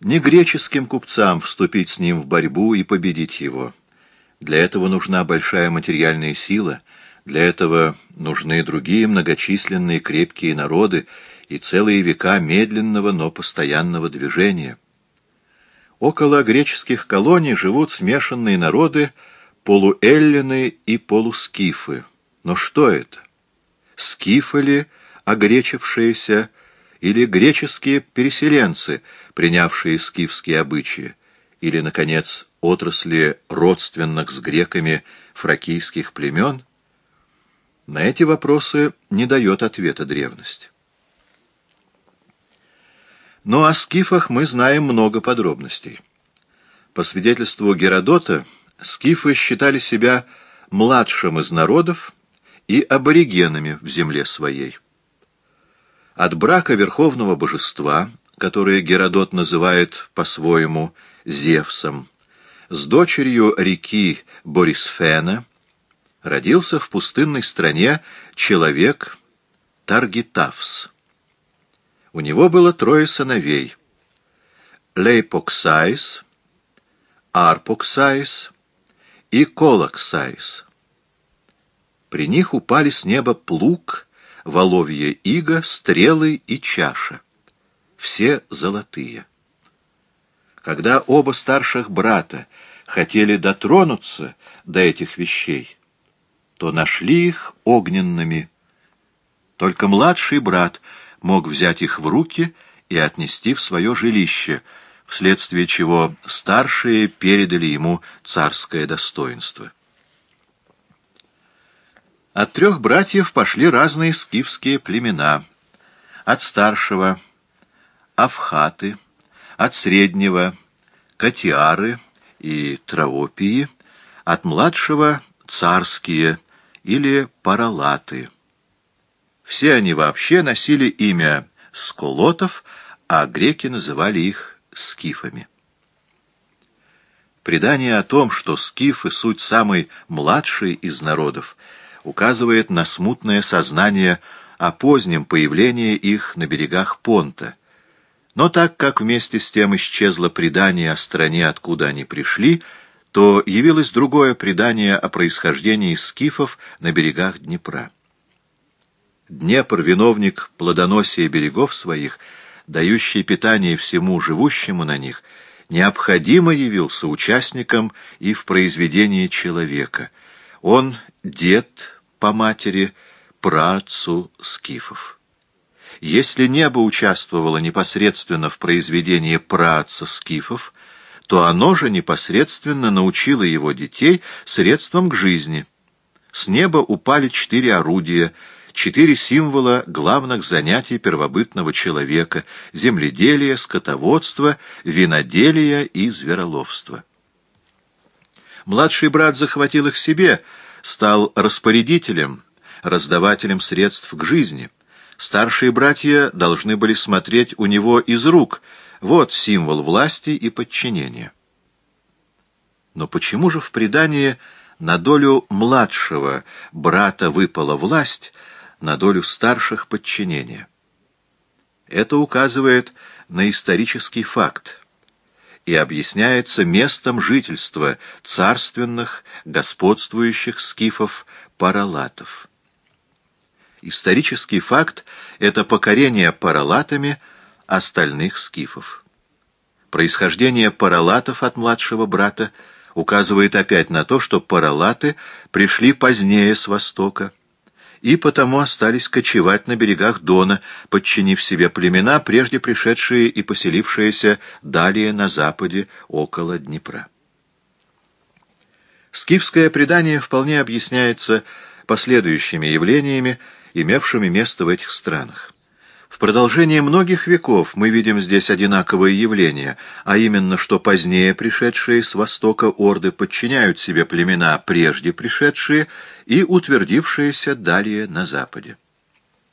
Не греческим купцам вступить с ним в борьбу и победить его. Для этого нужна большая материальная сила, для этого нужны другие многочисленные крепкие народы и целые века медленного, но постоянного движения. Около греческих колоний живут смешанные народы, полуэллины и полускифы. Но что это? Скифы ли, огречившиеся, или греческие переселенцы, принявшие скифские обычаи, или, наконец, отрасли родственных с греками фракийских племен? На эти вопросы не дает ответа древность. Но о скифах мы знаем много подробностей. По свидетельству Геродота, скифы считали себя младшим из народов и аборигенами в земле своей. От брака верховного божества, которое Геродот называет по-своему Зевсом, с дочерью реки Борисфена родился в пустынной стране человек Таргитавс. У него было трое сыновей — Лейпоксайс, Арпоксайс и Колоксайс. При них упали с неба плуг, воловье иго, стрелы и чаша. Все золотые. Когда оба старших брата хотели дотронуться до этих вещей, то нашли их огненными. Только младший брат мог взять их в руки и отнести в свое жилище, вследствие чего старшие передали ему царское достоинство. От трех братьев пошли разные скифские племена. От старшего — Авхаты, от среднего — Катиары и Травопии, от младшего — царские или Паралаты. Все они вообще носили имя Сколотов, а греки называли их скифами. Предание о том, что скифы — суть самый младший из народов — указывает на смутное сознание о позднем появлении их на берегах Понта. Но так как вместе с тем исчезло предание о стране, откуда они пришли, то явилось другое предание о происхождении скифов на берегах Днепра. Днепр — виновник плодоносия берегов своих, дающий питание всему живущему на них, необходимо явился участником и в произведении человека. Он — дед по матери, праотцу скифов. Если небо участвовало непосредственно в произведении праотца скифов, то оно же непосредственно научило его детей средствам к жизни. С неба упали четыре орудия, четыре символа главных занятий первобытного человека — земледелия, скотоводства, виноделия и звероловства. Младший брат захватил их себе — стал распорядителем, раздавателем средств к жизни. Старшие братья должны были смотреть у него из рук. Вот символ власти и подчинения. Но почему же в предании на долю младшего брата выпала власть, на долю старших подчинения? Это указывает на исторический факт и объясняется местом жительства царственных, господствующих скифов-паралатов. Исторический факт — это покорение паралатами остальных скифов. Происхождение паралатов от младшего брата указывает опять на то, что паралаты пришли позднее с востока, и потому остались кочевать на берегах Дона, подчинив себе племена, прежде пришедшие и поселившиеся далее на западе, около Днепра. Скифское предание вполне объясняется последующими явлениями, имевшими место в этих странах. В продолжение многих веков мы видим здесь одинаковые явления, а именно, что позднее пришедшие с востока орды подчиняют себе племена, прежде пришедшие и утвердившиеся далее на западе.